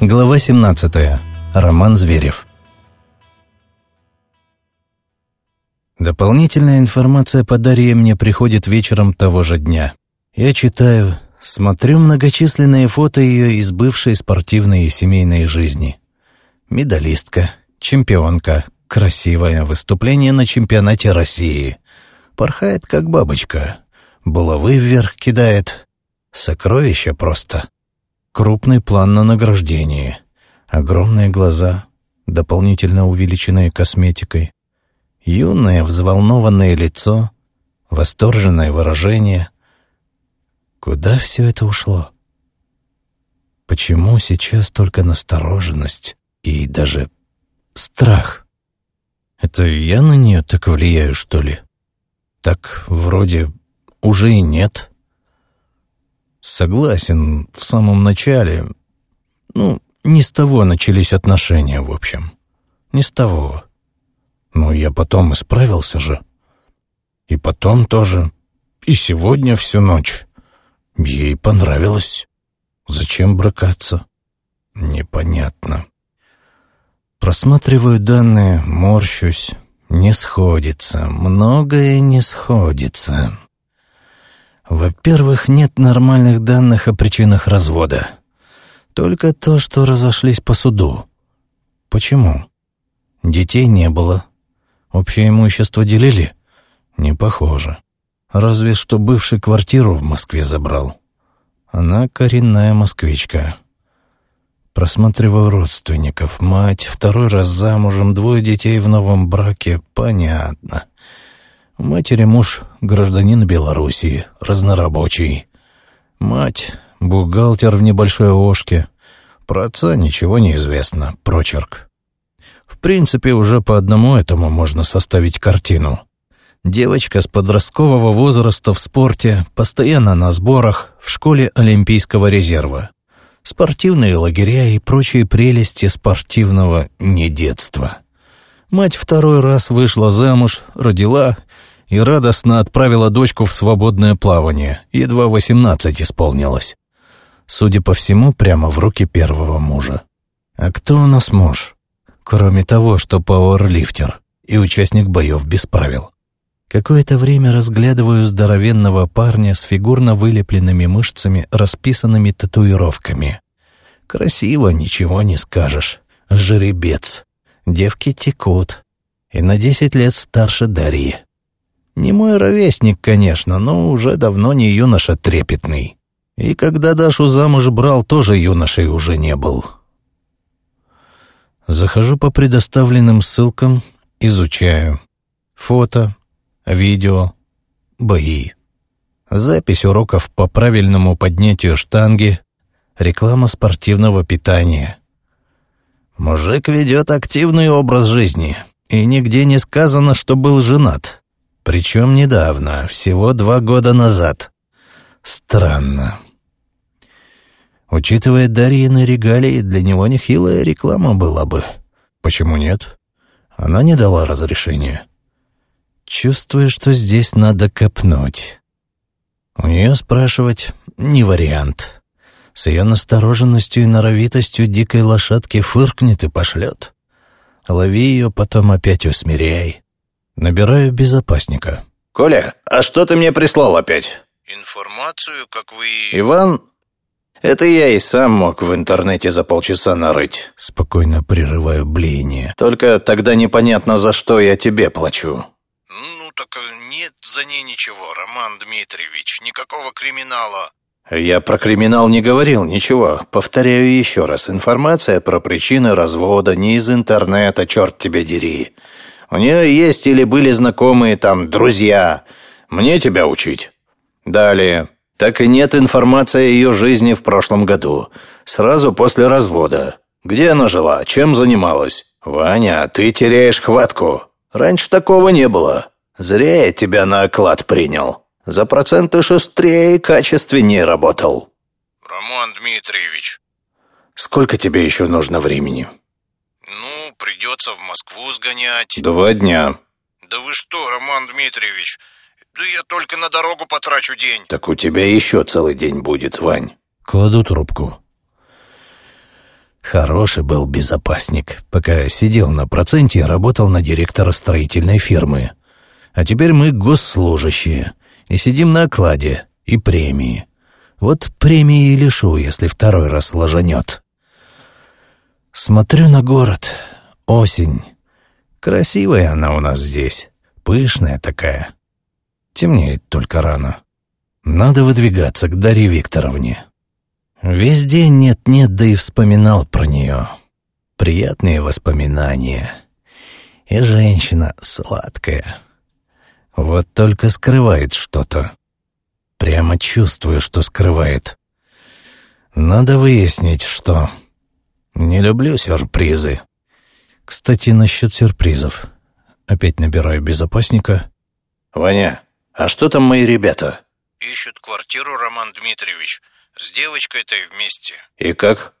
Глава 17. Роман Зверев. Дополнительная информация по Дарье мне приходит вечером того же дня. Я читаю, смотрю многочисленные фото ее из бывшей спортивной и семейной жизни. Медалистка, чемпионка, красивое выступление на чемпионате России. Порхает, как бабочка. Булавы вверх кидает. Сокровище просто. Крупный план на награждение. Огромные глаза, дополнительно увеличенные косметикой. Юное взволнованное лицо, восторженное выражение. Куда все это ушло? Почему сейчас только настороженность и даже страх? Это я на нее так влияю, что ли? Так вроде уже и нет. Согласен, в самом начале... Ну, не с того начались отношения, в общем. Не с того. Но я потом исправился же. И потом тоже. И сегодня всю ночь. Ей понравилось. Зачем бракаться? Непонятно. Просматриваю данные, морщусь. Не сходится. Многое не сходится. Во-первых, нет нормальных данных о причинах развода. Только то, что разошлись по суду. Почему? Детей не было. Общее имущество делили? Не похоже. Разве что бывший квартиру в Москве забрал. Она коренная москвичка. Просматриваю родственников. Мать, второй раз замужем, двое детей в новом браке. Понятно. У матери муж — гражданин Белоруссии, разнорабочий. Мать — бухгалтер в небольшой ошке. Про отца ничего не известно, прочерк. В принципе, уже по одному этому можно составить картину. Девочка с подросткового возраста в спорте, постоянно на сборах, в школе Олимпийского резерва. Спортивные лагеря и прочие прелести спортивного недетства. Мать второй раз вышла замуж, родила и радостно отправила дочку в свободное плавание, едва восемнадцать исполнилось. Судя по всему, прямо в руки первого мужа. А кто у нас муж? Кроме того, что пауэрлифтер и участник боев без правил. Какое-то время разглядываю здоровенного парня с фигурно вылепленными мышцами, расписанными татуировками. Красиво, ничего не скажешь. Жеребец. Девки текут. И на десять лет старше Дарьи. Не мой ровесник, конечно, но уже давно не юноша трепетный. И когда Дашу замуж брал, тоже юношей уже не был. Захожу по предоставленным ссылкам, изучаю. Фото, видео, бои. Запись уроков по правильному поднятию штанги, реклама спортивного питания. Мужик ведет активный образ жизни, и нигде не сказано, что был женат. Причем недавно, всего два года назад. Странно. Учитывая Дарьины регалии, для него нехилая реклама была бы. Почему нет? Она не дала разрешения. Чувствую, что здесь надо копнуть. У нее спрашивать не вариант. С ее настороженностью и норовитостью дикой лошадки фыркнет и пошлет. Лови ее, потом опять усмиряй. Набираю безопасника. «Коля, а что ты мне прислал опять?» «Информацию, как вы...» «Иван...» «Это я и сам мог в интернете за полчаса нарыть». Спокойно прерываю блеяние. «Только тогда непонятно, за что я тебе плачу». «Ну, так нет за ней ничего, Роман Дмитриевич. Никакого криминала». «Я про криминал не говорил, ничего. Повторяю еще раз. Информация про причины развода не из интернета, черт тебя дери. У нее есть или были знакомые там друзья. Мне тебя учить. Далее. Так и нет информации о ее жизни в прошлом году. Сразу после развода. Где она жила? Чем занималась? Ваня, ты теряешь хватку. Раньше такого не было. Зря я тебя на оклад принял. За проценты шустрее и качественнее работал. Роман Дмитриевич. Сколько тебе еще нужно времени? «Ну, придется в Москву сгонять». «Два дня». «Да вы что, Роман Дмитриевич? Да я только на дорогу потрачу день». «Так у тебя еще целый день будет, Вань». Кладу трубку. Хороший был безопасник, пока сидел на проценте и работал на директора строительной фирмы. А теперь мы госслужащие и сидим на окладе и премии. Вот премии и лишу, если второй раз ложанет. Смотрю на город. Осень. Красивая она у нас здесь. Пышная такая. Темнеет только рано. Надо выдвигаться к Дарье Викторовне. Весь день нет-нет, да и вспоминал про нее. Приятные воспоминания. И женщина сладкая. Вот только скрывает что-то. Прямо чувствую, что скрывает. Надо выяснить, что... Не люблю сюрпризы. Кстати, насчет сюрпризов. Опять набираю безопасника. «Ваня, а что там мои ребята?» «Ищут квартиру, Роман Дмитриевич. С девочкой-то вместе». «И как?»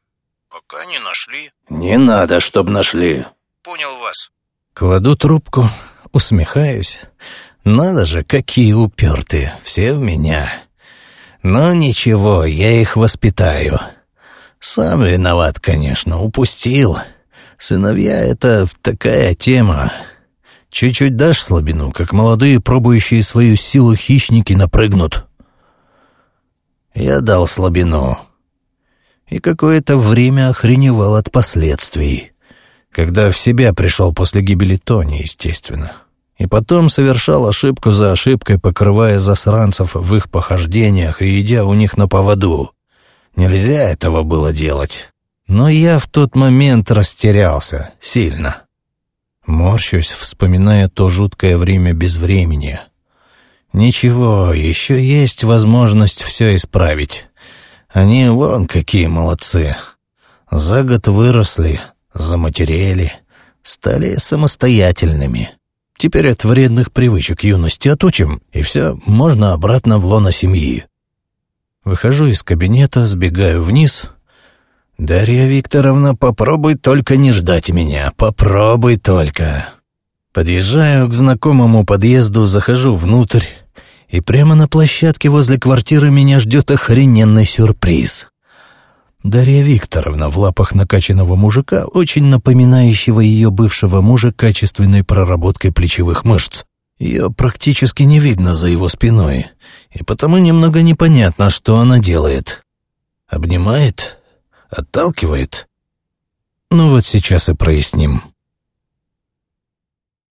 «Пока не нашли». «Не надо, чтоб нашли». «Понял вас». Кладу трубку, усмехаюсь. Надо же, какие упертые, все в меня. Но ничего, я их воспитаю. Сам виноват, конечно, упустил. Сыновья — это такая тема. Чуть-чуть дашь слабину, как молодые, пробующие свою силу хищники, напрыгнут. Я дал слабину. И какое-то время охреневал от последствий. Когда в себя пришел после гибели Тони, естественно и потом совершал ошибку за ошибкой, покрывая засранцев в их похождениях и идя у них на поводу. Нельзя этого было делать. Но я в тот момент растерялся сильно. Морщусь, вспоминая то жуткое время без времени. Ничего, еще есть возможность все исправить. Они вон какие молодцы. За год выросли, заматерели, стали самостоятельными. Теперь от вредных привычек юности отучим, и все, можно обратно в лоно семьи. Выхожу из кабинета, сбегаю вниз. «Дарья Викторовна, попробуй только не ждать меня, попробуй только». Подъезжаю к знакомому подъезду, захожу внутрь, и прямо на площадке возле квартиры меня ждет охрененный сюрприз. Дарья Викторовна в лапах накачанного мужика, очень напоминающего ее бывшего мужа качественной проработкой плечевых мышц. Ее практически не видно за его спиной, и потому немного непонятно, что она делает. Обнимает? Отталкивает? Ну вот сейчас и проясним.